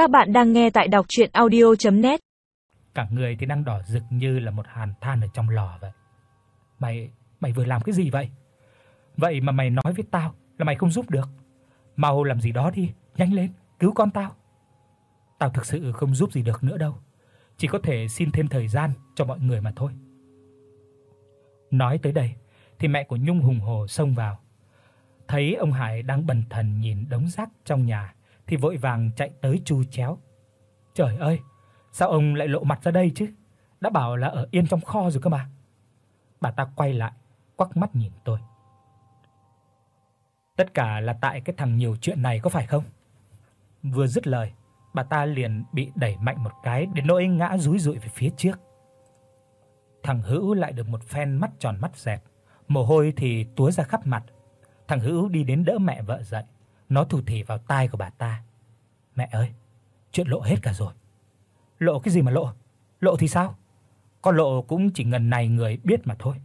Các bạn đang nghe tại đọc audio net Cả người thì đang đỏ rực như là một hàn than ở trong lò vậy. Mày mày vừa làm cái gì vậy? Vậy mà mày nói với tao là mày không giúp được. Mau làm gì đó đi, nhanh lên, cứu con tao. Tao thực sự không giúp gì được nữa đâu. Chỉ có thể xin thêm thời gian cho mọi người mà thôi. Nói tới đây thì mẹ của Nhung hùng hổ xông vào. Thấy ông Hải đang bần thần nhìn đống rác trong nhà thì vội vàng chạy tới chu chéo. Trời ơi, sao ông lại lộ mặt ra đây chứ? Đã bảo là ở yên trong kho rồi cơ mà. Bà ta quay lại, quắc mắt nhìn tôi. Tất cả là tại cái thằng nhiều chuyện này có phải không? Vừa dứt lời, bà ta liền bị đẩy mạnh một cái đến nỗi ngã rúi rụi về phía trước. Thằng Hữu lại được một phen mắt tròn mắt dẹt, mồ hôi thì túa ra khắp mặt. Thằng Hữu đi đến đỡ mẹ vợ dậy, nó thủ thỉ vào tai của bà ta. "Mẹ ơi, chuyện lộ hết cả rồi." "Lộ cái gì mà lộ? Lộ thì sao?" con lộ cũng chỉ ngần này người biết mà thôi.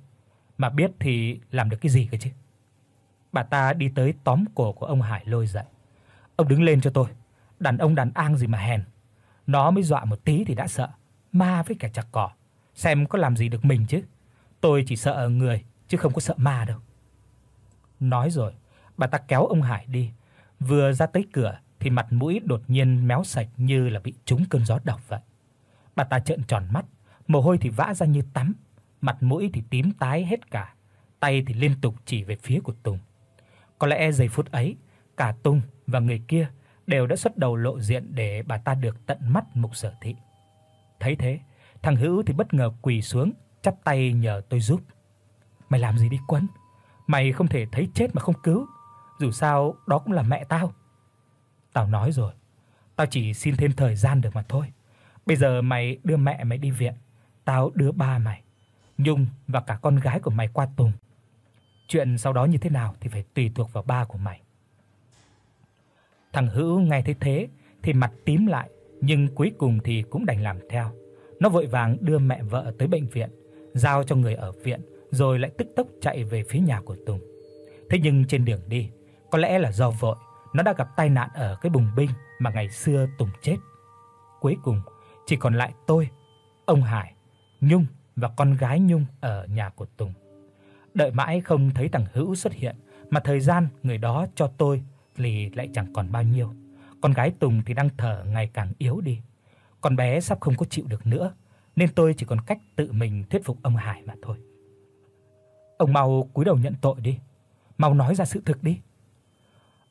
Mà biết thì làm được cái gì cơ chứ?" Bà ta đi tới tóm cổ của ông Hải lôi dậy. "Ông đứng lên cho tôi, đàn ông đàn an gì mà hèn. Nó mới dọa một tí thì đã sợ, ma với cả chặt cỏ, xem có làm gì được mình chứ. Tôi chỉ sợ người chứ không có sợ ma đâu." Nói rồi, bà ta kéo ông Hải đi, vừa ra tới cửa thì mặt mũi đột nhiên méo sạch như là bị trúng cơn gió độc vậy. Bà ta trợn tròn mắt, mồ hôi thì vã ra như tắm, mặt mũi thì tím tái hết cả, tay thì liên tục chỉ về phía của Tùng. Có lẽ giây phút ấy, cả Tùng và người kia đều đã xuất đầu lộ diện để bà ta được tận mắt mục sở thị. Thấy thế, thằng Hữu thì bất ngờ quỳ xuống, chắp tay nhờ tôi giúp. "Mày làm gì đi Quân? Mày không thể thấy chết mà không cứu, dù sao đó cũng là mẹ tao." Tao nói rồi, tao chỉ xin thêm thời gian được mà thôi. Bây giờ mày đưa mẹ mày đi viện, tao đưa ba mày, Nhung và cả con gái của mày qua Tùng. Chuyện sau đó như thế nào thì phải tùy thuộc vào ba của mày. Thằng Hữu nghe thấy thế thì mặt tím lại, nhưng cuối cùng thì cũng đành làm theo. Nó vội vàng đưa mẹ vợ tới bệnh viện, giao cho người ở viện rồi lại tức tốc chạy về phía nhà của Tùng. Thế nhưng trên đường đi, có lẽ là do vội, nó đã gặp tai nạn ở cái bùng binh mà ngày xưa Tùng chết. Cuối cùng chỉ còn lại tôi, ông Hải, Nhung và con gái Nhung ở nhà của Tùng. Đợi mãi không thấy thằng Hữu xuất hiện, mà thời gian người đó cho tôi thì lại chẳng còn bao nhiêu. Con gái Tùng thì đang thở ngày càng yếu đi. Con bé sắp không có chịu được nữa, nên tôi chỉ còn cách tự mình thuyết phục ông Hải mà thôi. Ông mau cúi đầu nhận tội đi, mau nói ra sự thực đi.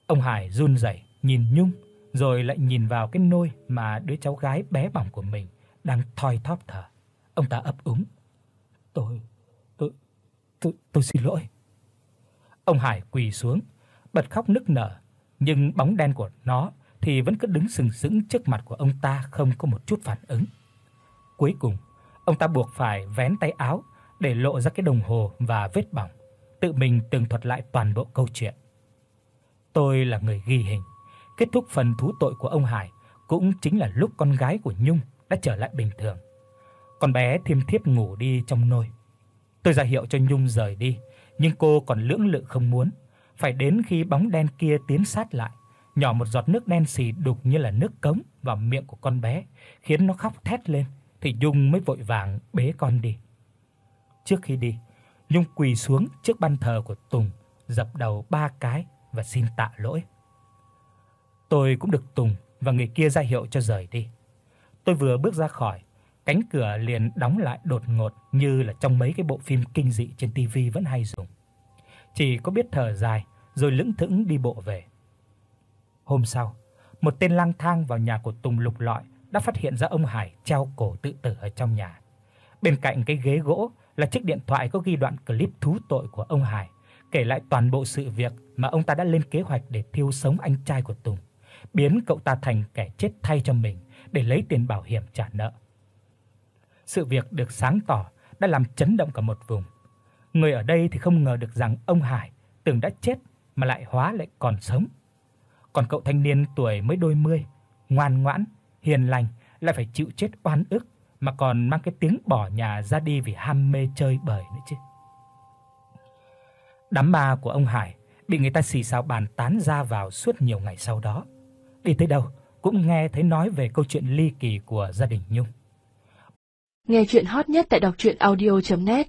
Ông Hải run rẩy nhìn Nhung rồi lại nhìn vào cái nôi mà đứa cháu gái bé bỏng của mình đang thoi thóp thở. Ông ta ấp úng. "Tôi tôi tôi tôi xin lỗi." Ông Hải quỳ xuống, bật khóc nức nở, nhưng bóng đen của nó thì vẫn cứ đứng sừng sững trước mặt của ông ta không có một chút phản ứng. Cuối cùng, ông ta buộc phải vén tay áo để lộ ra cái đồng hồ và vết bỏng, tự mình tường thuật lại toàn bộ câu chuyện. Tôi là người ghi hình. Kết thúc phần thú tội của ông Hải cũng chính là lúc con gái của Nhung đã trở lại bình thường. Con bé thiêm thiếp ngủ đi trong nôi. Tôi ra hiệu cho Nhung rời đi, nhưng cô còn lưỡng lự không muốn, phải đến khi bóng đen kia tiến sát lại, nhỏ một giọt nước đen xì đục như là nước cống vào miệng của con bé, khiến nó khóc thét lên thì Nhung mới vội vàng bế con đi. Trước khi đi, Nhung quỳ xuống trước ban thờ của Tùng, dập đầu ba cái và xin tạ lỗi. Tôi cũng được Tùng và người kia ra hiệu cho rời đi. Tôi vừa bước ra khỏi, cánh cửa liền đóng lại đột ngột như là trong mấy cái bộ phim kinh dị trên tivi vẫn hay dùng. Chỉ có biết thở dài rồi lững thững đi bộ về. Hôm sau, một tên lang thang vào nhà của Tùng lục lọi đã phát hiện ra ông Hải treo cổ tự tử ở trong nhà. Bên cạnh cái ghế gỗ là chiếc điện thoại có ghi đoạn clip thú tội của ông Hải, kể lại toàn bộ sự việc mà ông ta đã lên kế hoạch để thiêu sống anh trai của Tùng, biến cậu ta thành kẻ chết thay cho mình để lấy tiền bảo hiểm trả nợ. Sự việc được sáng tỏ đã làm chấn động cả một vùng. Người ở đây thì không ngờ được rằng ông Hải tưởng đã chết mà lại hóa lại còn sống. Còn cậu thanh niên tuổi mới đôi mươi, ngoan ngoãn, hiền lành lại phải chịu chết oan ức mà còn mang cái tiếng bỏ nhà ra đi vì ham mê chơi bời nữa chứ. Đám ma của ông Hải bị người ta xì xào bàn tán ra vào suốt nhiều ngày sau đó. Đi tới đâu cũng nghe thấy nói về câu chuyện ly kỳ của gia đình Nhung. Nghe chuyện hot nhất tại đọc audio net